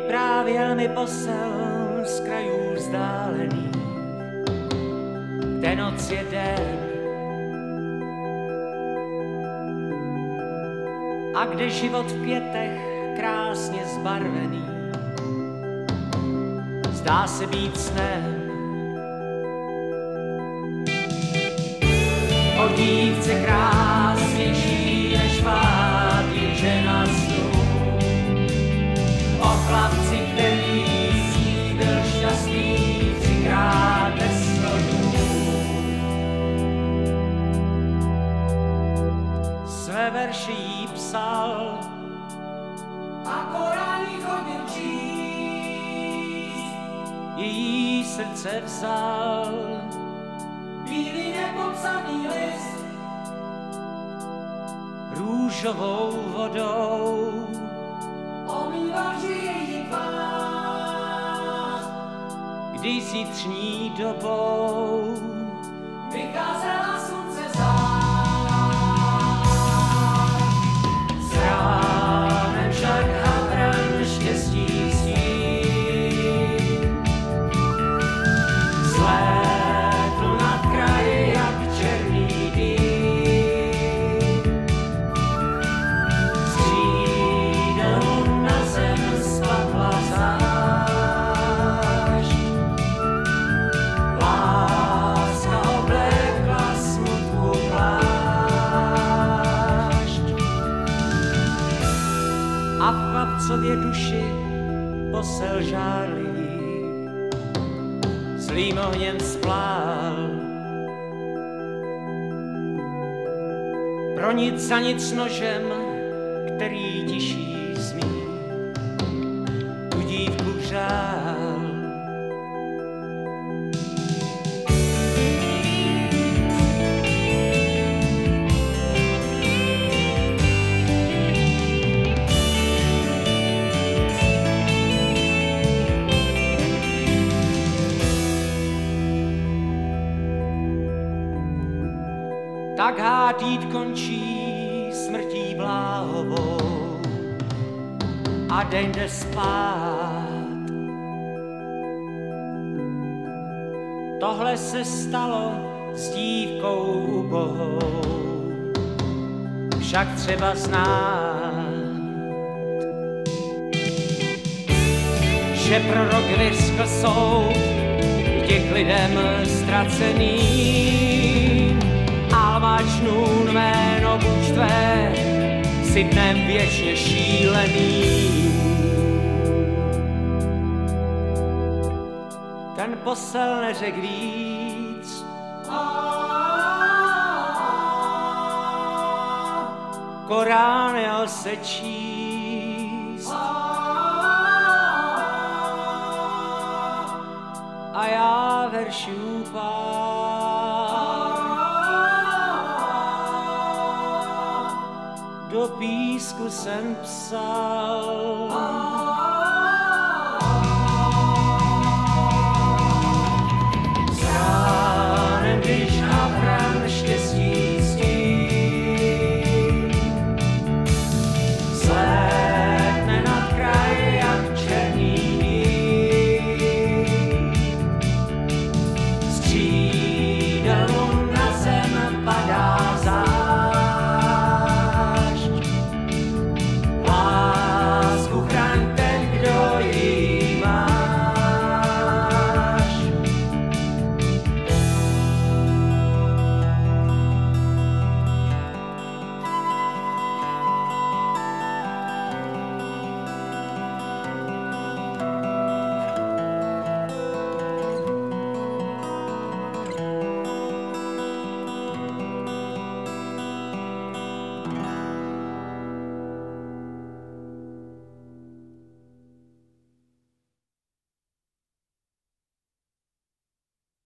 vyprávěl mi posel z krajů vzdálený. Ten noc je den, a kde život v květech krásně zbarvený, zdá se být snem. O dívce krásnější psal, a Korány chodil číst. její srdce vzal, Bílý nepopsaný list, růžovou vodou. omýval že její tvář. Když zítřní dobou Vykázala slunce chlapcově duši posel žárlivý zlým ohněm splál. Pro nic za nic nožem, který tiší smí, tak hád jít končí smrtí bláhovou a den jde spát. Tohle se stalo s dívkou ubohou, však třeba znát, že prorok vyřkl soud těch lidem ztraceným. Almačnůn jméno buď tvé, si dnem věčně šílený. Ten posel neřek víc, Korán jel se číst. A já veršů pár do písku jsem psal.